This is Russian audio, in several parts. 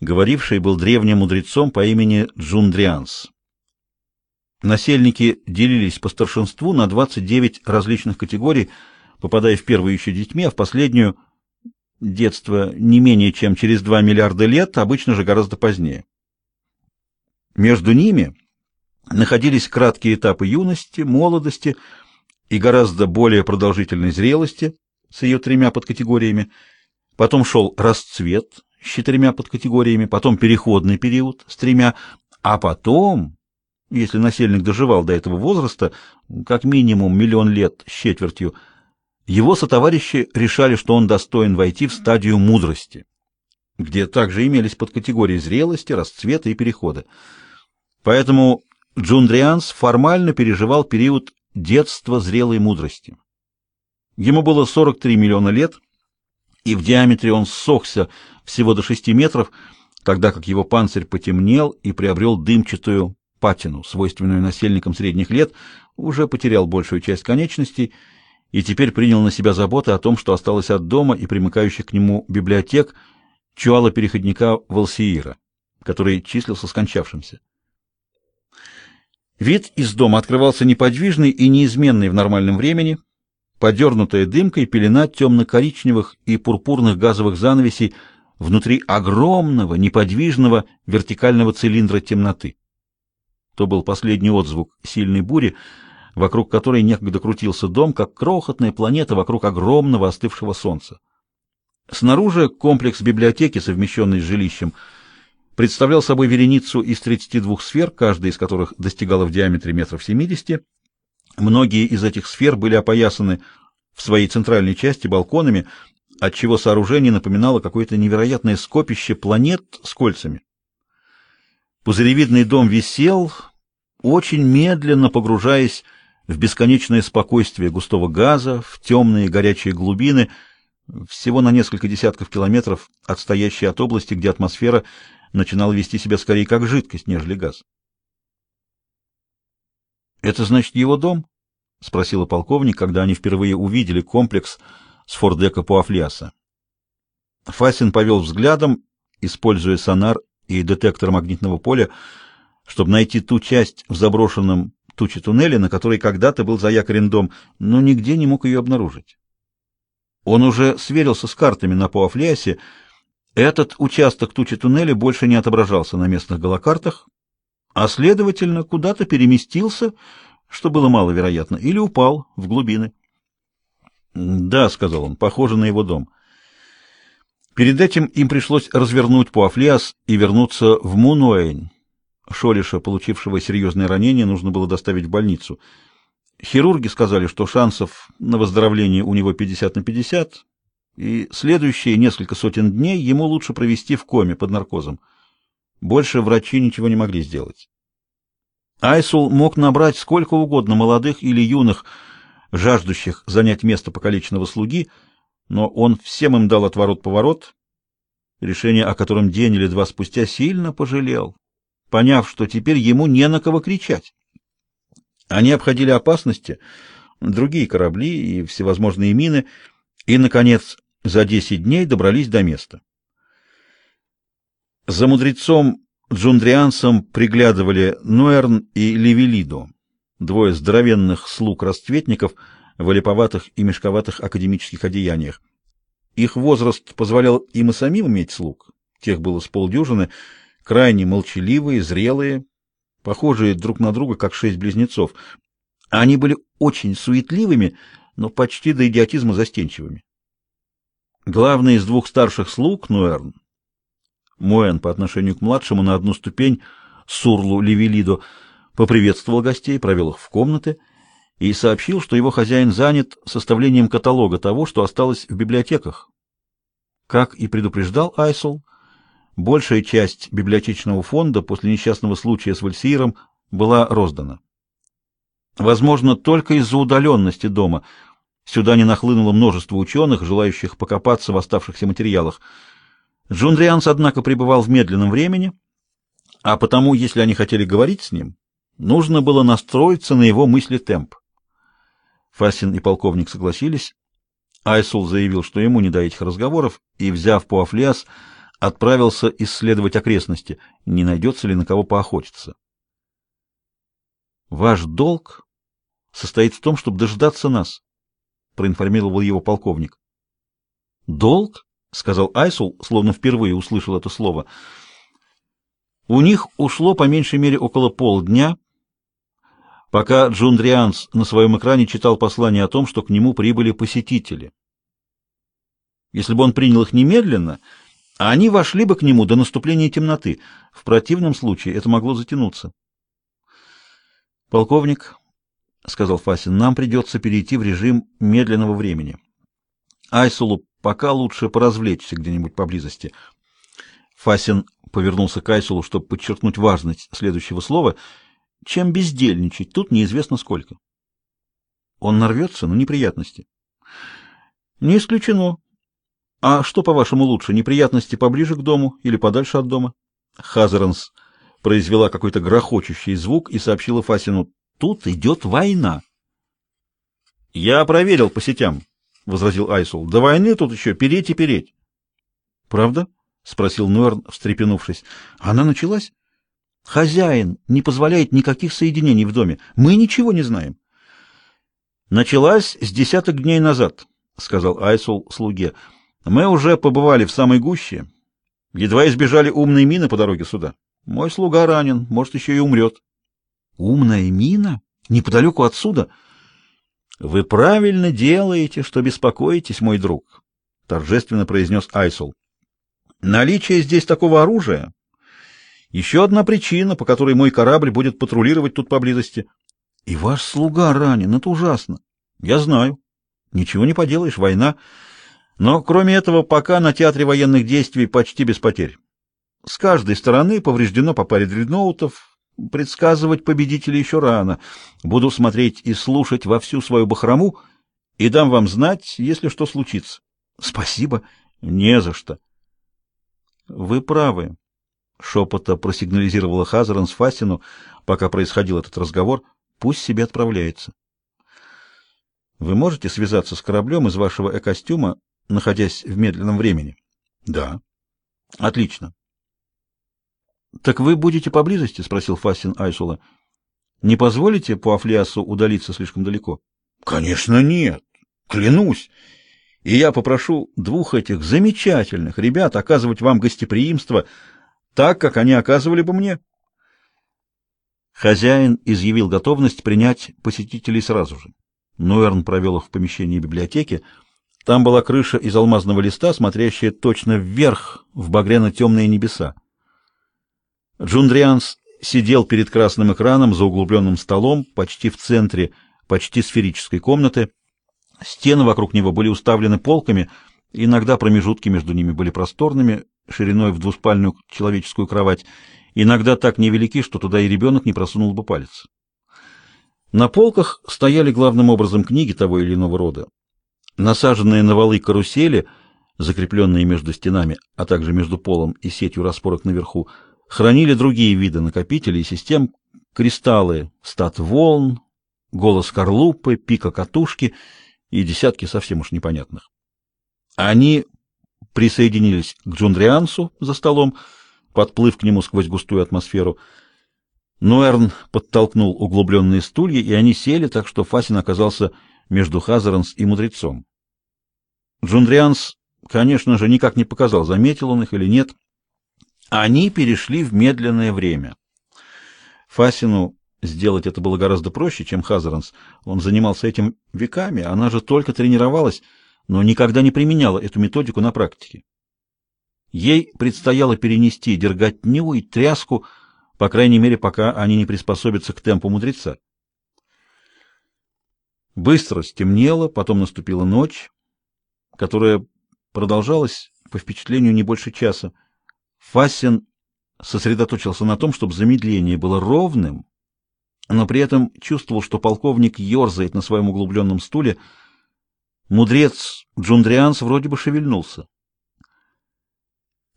Говоривший был древним мудрецом по имени Джундрианс. Насельники делились по старшинству на 29 различных категорий, попадая в первую еще детьми, а в последнюю детство не менее чем через 2 миллиарда лет, обычно же гораздо позднее. Между ними находились краткие этапы юности, молодости и гораздо более продолжительной зрелости с ее тремя подкатегориями. Потом шел расцвет с четырьмя подкатегориями, потом переходный период с тремя, а потом, если насельник доживал до этого возраста, как минимум миллион лет с четвертью, его сотоварищи решали, что он достоин войти в стадию мудрости, где также имелись подкатегории зрелости, расцвета и перехода. Поэтому Джундрианс формально переживал период детства зрелой мудрости. Ему было 43 миллиона лет, и в диаметре он ссохся всего до 6 метров, тогда как его панцирь потемнел и приобрел дымчатую патину, свойственную насельникам средних лет, уже потерял большую часть конечностей и теперь принял на себя заботы о том, что осталось от дома и примыкающих к нему библиотек чуала-переходника Волсиира, который числился скончавшимся. Вид из дома открывался неподвижный и неизменный в нормальном времени, подернутая дымкой пелена темно-коричневых и пурпурных газовых занавесей внутри огромного, неподвижного вертикального цилиндра темноты. То был последний отзвук сильной бури, вокруг которой некогда крутился дом, как крохотная планета вокруг огромного остывшего солнца. Снаружи комплекс библиотеки, совмещенный с жилищем, представлял собой вереницу из 32 сфер, каждая из которых достигала в диаметре метров 70. Многие из этих сфер были опоясаны в своей центральной части балконами, отчего сооружение напоминало какое-то невероятное скопище планет с кольцами. Пузыревидный дом висел, очень медленно погружаясь в бесконечное спокойствие густого газа, в темные горячие глубины, всего на несколько десятков километров отстоящие от области, где атмосфера начинал вести себя скорее как жидкость, нежели газ. «Это значит его дом?» — спросила полковник, когда они впервые увидели комплекс с фордека Пуафлиаса. Фасин повел взглядом, используя сонар и детектор магнитного поля, чтобы найти ту часть в заброшенном туче туннеля, на которой когда-то был заякорен дом, но нигде не мог ее обнаружить. Он уже сверился с картами на Пуафлиасе, этот участок тучи туннеля больше не отображался на местных голокартах, а, следовательно, куда-то переместился, что было маловероятно, или упал в глубины. «Да», — сказал он, — «похоже на его дом». Перед этим им пришлось развернуть Пуафлиас и вернуться в Мунуэйн. Шолиша, получившего серьезное ранение, нужно было доставить в больницу. Хирурги сказали, что шансов на выздоровление у него 50 на 50, и следующие несколько сотен дней ему лучше провести в коме под наркозом. Больше врачи ничего не могли сделать. Айсул мог набрать сколько угодно молодых или юных, жаждущих занять место покалеченного слуги, но он всем им дал отворот-поворот, решение о котором день или два спустя сильно пожалел, поняв, что теперь ему не на кого кричать. Они обходили опасности, другие корабли и всевозможные мины, и, наконец, за десять дней добрались до места. За мудрецом Джундриансом приглядывали Нуэрн и Левелидо, двое здоровенных слуг-расцветников в олиповатых и мешковатых академических одеяниях. Их возраст позволял им и самим иметь слуг, тех было с полдюжины, крайне молчаливые, зрелые, похожие друг на друга, как шесть близнецов. Они были очень суетливыми, но почти до идиотизма застенчивыми. Главный из двух старших слуг, Нуэрн, Муэн по отношению к младшему на одну ступень, Сурлу Левелидо, поприветствовал гостей, провел их в комнаты и сообщил, что его хозяин занят составлением каталога того, что осталось в библиотеках. Как и предупреждал Айсул, большая часть библиотечного фонда после несчастного случая с Вальсиером была роздана. Возможно, только из-за удаленности дома – Сюда не нахлынуло множество ученых, желающих покопаться в оставшихся материалах. Джундрианс, однако, пребывал в медленном времени, а потому, если они хотели говорить с ним, нужно было настроиться на его мысли темп. Фасин и полковник согласились. Айсул заявил, что ему не до этих разговоров, и, взяв Пуафлиас, отправился исследовать окрестности, не найдется ли на кого поохотиться. Ваш долг состоит в том, чтобы дождаться нас, проинформировал его полковник. Долг? Сказал Айсул, словно впервые услышал это слово. У них ушло по меньшей мере около полдня, пока Джундрианс на своем экране читал послание о том, что к нему прибыли посетители. Если бы он принял их немедленно, они вошли бы к нему до наступления темноты. В противном случае это могло затянуться. Полковник, сказал Фасин, нам придется перейти в режим медленного времени. Айсулу пока лучше поразвлечься где-нибудь поблизости. Фасин повернулся к Айсулу, чтобы подчеркнуть важность следующего слова. Чем бездельничать, тут неизвестно сколько. Он нарвется на неприятности. Не исключено. А что, по-вашему, лучше, неприятности поближе к дому или подальше от дома? Хазаранс произвела какой-то грохочущий звук и сообщила Фасину: "Тут идет война". "Я проверил по сетям", возразил Айсул. "До войны тут еще переть и переть". "Правда?" спросил Нуэрн, встрепенувшись. "Она началась?" "Хозяин не позволяет никаких соединений в доме. Мы ничего не знаем". "Началась с десяток дней назад", сказал Айсул слуге. Мы уже побывали в самой гуще, едва избежали умной мины по дороге сюда. Мой слуга ранен, может, еще и умрет. Умная мина? Неподалеку отсюда? Вы правильно делаете, что беспокоитесь, мой друг, торжественно произнес Айсул. Наличие здесь такого оружия еще одна причина, по которой мой корабль будет патрулировать тут поблизости. И ваш слуга ранен, это ужасно. Я знаю. Ничего не поделаешь, война. Но кроме этого, пока на театре военных действий почти без потерь. С каждой стороны повреждено по паре дредноутов. Предсказывать победителей еще рано. Буду смотреть и слушать во всю свою бахрому и дам вам знать, если что случится. Спасибо. Не за что. Вы правы, шепота просигнализировала Хазаран с Фасину, пока происходил этот разговор. Пусть себе отправляется. Вы можете связаться с кораблем из вашего э-костюма находясь в медленном времени? Да. Отлично. Так вы будете поблизости, спросил Фастин Айсула. Не позволите по Афлиасу удалиться слишком далеко? Конечно, нет. Клянусь. И я попрошу двух этих замечательных ребят оказывать вам гостеприимство так, как они оказывали бы мне. Хозяин изъявил готовность принять посетителей сразу же. Нуэрн провел их в помещении библиотеки. Там была крыша из алмазного листа, смотрящая точно вверх в багряно-темные небеса. Джундрианс сидел перед красным экраном за углубленным столом, почти в центре почти сферической комнаты. Стены вокруг него были уставлены полками, иногда промежутки между ними были просторными, шириной в двуспальную человеческую кровать, иногда так невелики, что туда и ребенок не просунул бы палец. На полках стояли главным образом книги того или иного рода. Насаженные на валы карусели, закрепленные между стенами, а также между полом и сетью распорок наверху, хранили другие виды накопителей и систем, кристаллы стат-волн, голос корлупы, пика катушки и десятки совсем уж непонятных. Они присоединились к Джундриансу за столом, подплыв к нему сквозь густую атмосферу. Нуэрн подтолкнул углубленные стулья, и они сели, так что Фасин оказался между Хазаранс и мудрецом. Джундрианс, конечно же, никак не показал, заметил он их или нет. Они перешли в медленное время. Фасину сделать это было гораздо проще, чем Хазаранс. Он занимался этим веками, она же только тренировалась, но никогда не применяла эту методику на практике. Ей предстояло перенести дерготню и тряску, по крайней мере, пока они не приспособятся к темпу мудреца. Быстро стемнело, потом наступила ночь которая продолжалась, по впечатлению, не больше часа. Фассин сосредоточился на том, чтобы замедление было ровным, но при этом чувствовал, что полковник ерзает на своем углубленном стуле. Мудрец Джундрианс вроде бы шевельнулся.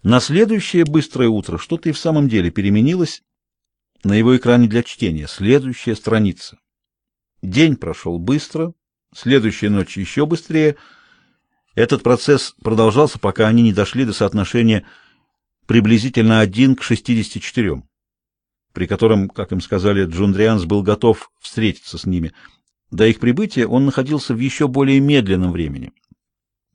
На следующее быстрое утро что-то и в самом деле переменилось на его экране для чтения. Следующая страница. День прошел быстро, следующая ночь еще быстрее — этот процесс продолжался, пока они не дошли до соотношения приблизительно 1 к 64, при котором, как им сказали, Джундрианс был готов встретиться с ними. До их прибытия он находился в еще более медленном времени.